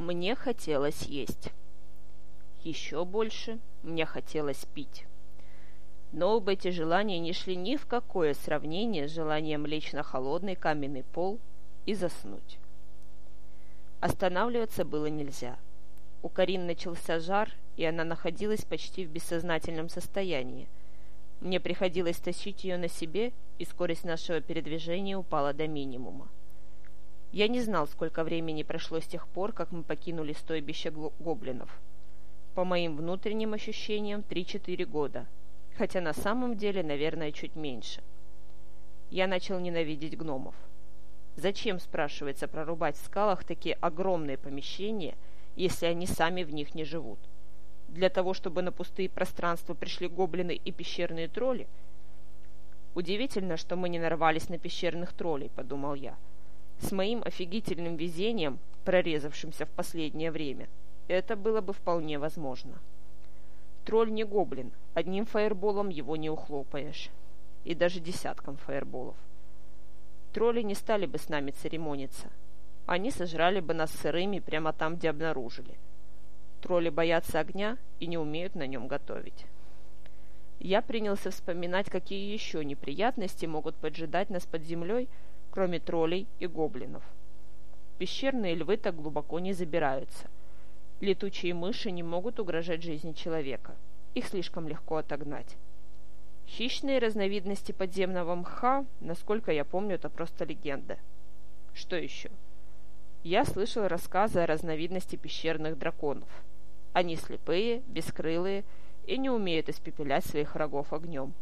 Мне хотелось есть. Еще больше мне хотелось пить. Но оба эти желания не шли ни в какое сравнение с желанием лечь на холодный каменный пол и заснуть. Останавливаться было нельзя. У Карин начался жар, и она находилась почти в бессознательном состоянии. Мне приходилось тащить ее на себе, и скорость нашего передвижения упала до минимума. Я не знал, сколько времени прошло с тех пор, как мы покинули стойбище гоблинов. По моим внутренним ощущениям, 3-4 года, хотя на самом деле, наверное, чуть меньше. Я начал ненавидеть гномов. Зачем, спрашивается, прорубать в скалах такие огромные помещения, если они сами в них не живут? Для того, чтобы на пустые пространства пришли гоблины и пещерные тролли? Удивительно, что мы не нарвались на пещерных троллей, подумал я. — с моим офигительным везением, прорезавшимся в последнее время, это было бы вполне возможно. Тролль не гоблин, одним фаерболом его не ухлопаешь. И даже десятком фаерболов. Тролли не стали бы с нами церемониться. Они сожрали бы нас сырыми прямо там, где обнаружили. Тролли боятся огня и не умеют на нем готовить. Я принялся вспоминать, какие еще неприятности могут поджидать нас под землей, кроме троллей и гоблинов. Пещерные львы так глубоко не забираются. Летучие мыши не могут угрожать жизни человека. Их слишком легко отогнать. Хищные разновидности подземного мха, насколько я помню, это просто легенда. Что еще? Я слышал рассказы о разновидности пещерных драконов. Они слепые, бескрылые и не умеют испепелять своих врагов огнем.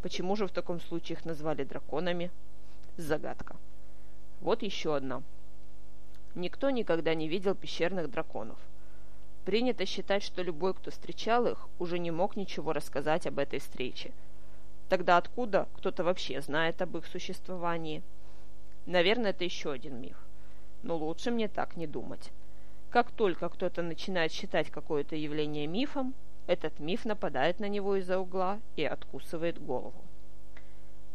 Почему же в таком случае их назвали драконами? Загадка. Вот еще одна. Никто никогда не видел пещерных драконов. Принято считать, что любой, кто встречал их, уже не мог ничего рассказать об этой встрече. Тогда откуда кто-то вообще знает об их существовании? Наверное, это еще один миф. Но лучше мне так не думать. Как только кто-то начинает считать какое-то явление мифом, этот миф нападает на него из-за угла и откусывает голову.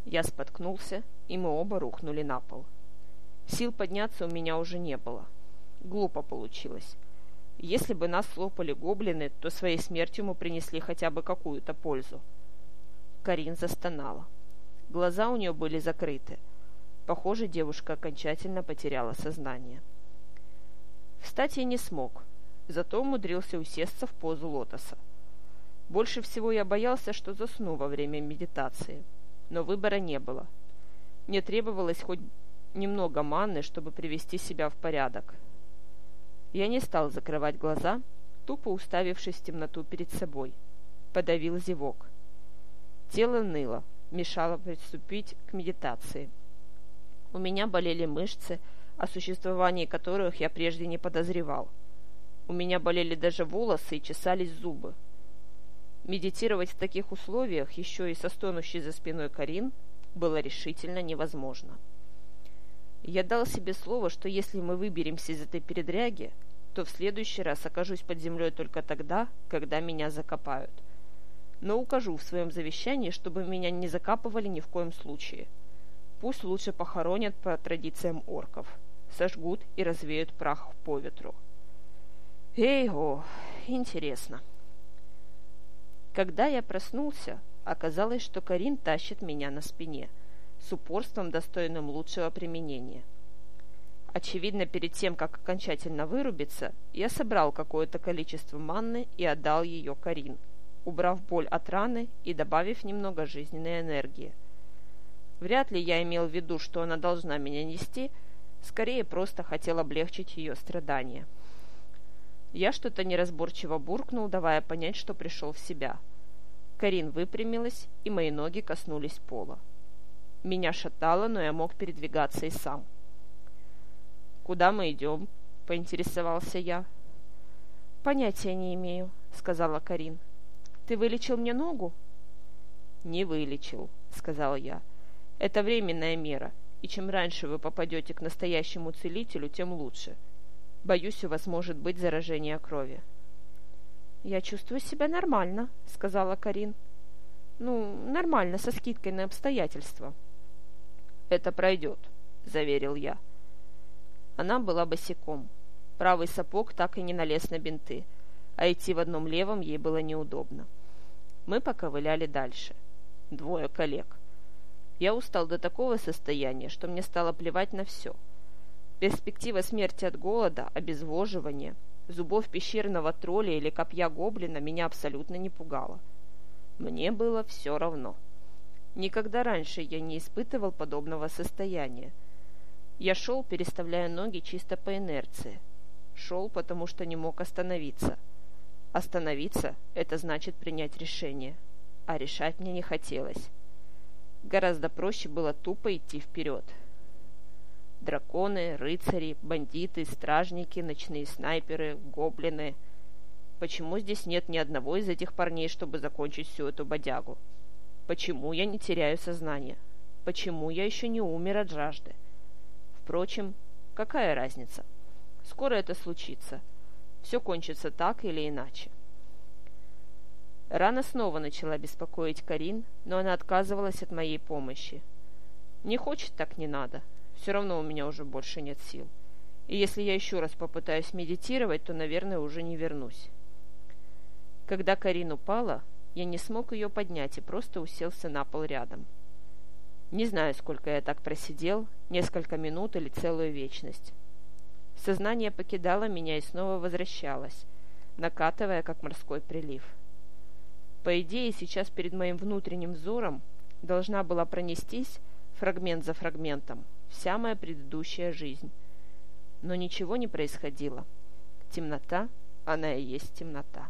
Я споткнулся, и мы оба рухнули на пол. Сил подняться у меня уже не было. Глупо получилось. Если бы нас слопали гоблины, то своей смертью мы принесли хотя бы какую-то пользу. Карин застонала. Глаза у нее были закрыты. Похоже, девушка окончательно потеряла сознание. Встать я не смог, зато умудрился усесться в позу лотоса. Больше всего я боялся, что засну во время медитации – но выбора не было. Мне требовалось хоть немного манны, чтобы привести себя в порядок. Я не стал закрывать глаза, тупо уставившись в темноту перед собой. Подавил зевок. Тело ныло, мешало приступить к медитации. У меня болели мышцы, о существовании которых я прежде не подозревал. У меня болели даже волосы и чесались зубы. Медитировать в таких условиях, еще и со стонущей за спиной Карин, было решительно невозможно. Я дал себе слово, что если мы выберемся из этой передряги, то в следующий раз окажусь под землей только тогда, когда меня закопают. Но укажу в своем завещании, чтобы меня не закапывали ни в коем случае. Пусть лучше похоронят по традициям орков, сожгут и развеют прах по ветру. Эй-го, интересно. Когда я проснулся, оказалось, что Карин тащит меня на спине, с упорством, достойным лучшего применения. Очевидно, перед тем, как окончательно вырубиться, я собрал какое-то количество манны и отдал ее Карин, убрав боль от раны и добавив немного жизненной энергии. Вряд ли я имел в виду, что она должна меня нести, скорее просто хотел облегчить ее страдания. Я что-то неразборчиво буркнул, давая понять, что пришел в себя. Карин выпрямилась, и мои ноги коснулись пола. Меня шатало, но я мог передвигаться и сам. «Куда мы идем?» — поинтересовался я. «Понятия не имею», — сказала Карин. «Ты вылечил мне ногу?» «Не вылечил», — сказал я. «Это временная мера, и чем раньше вы попадете к настоящему целителю, тем лучше. Боюсь, у вас может быть заражение крови». «Я чувствую себя нормально», — сказала Карин. «Ну, нормально, со скидкой на обстоятельства». «Это пройдет», — заверил я. Она была босиком. Правый сапог так и не налез на бинты, а идти в одном левом ей было неудобно. Мы поковыляли дальше. Двое коллег. Я устал до такого состояния, что мне стало плевать на все. Перспектива смерти от голода, обезвоживания, зубов пещерного тролля или копья гоблина меня абсолютно не пугала. Мне было все равно. Никогда раньше я не испытывал подобного состояния. Я шел, переставляя ноги чисто по инерции. Шел, потому что не мог остановиться. Остановиться – это значит принять решение. А решать мне не хотелось. Гораздо проще было тупо идти вперед. Драконы, рыцари, бандиты, стражники, ночные снайперы, гоблины. Почему здесь нет ни одного из этих парней, чтобы закончить всю эту бодягу? Почему я не теряю сознание? Почему я еще не умер от жажды? Впрочем, какая разница? Скоро это случится. Все кончится так или иначе. Рана снова начала беспокоить Карин, но она отказывалась от моей помощи. Не хочет, так не надо. Все равно у меня уже больше нет сил. И если я еще раз попытаюсь медитировать, то, наверное, уже не вернусь. Когда Карин упала, я не смог ее поднять и просто уселся на пол рядом. Не знаю, сколько я так просидел, несколько минут или целую вечность. Сознание покидало меня и снова возвращалось, накатывая, как морской прилив. По идее, сейчас перед моим внутренним взором должна была пронестись, фрагмент за фрагментом, вся моя предыдущая жизнь. Но ничего не происходило. Темнота, она и есть темнота.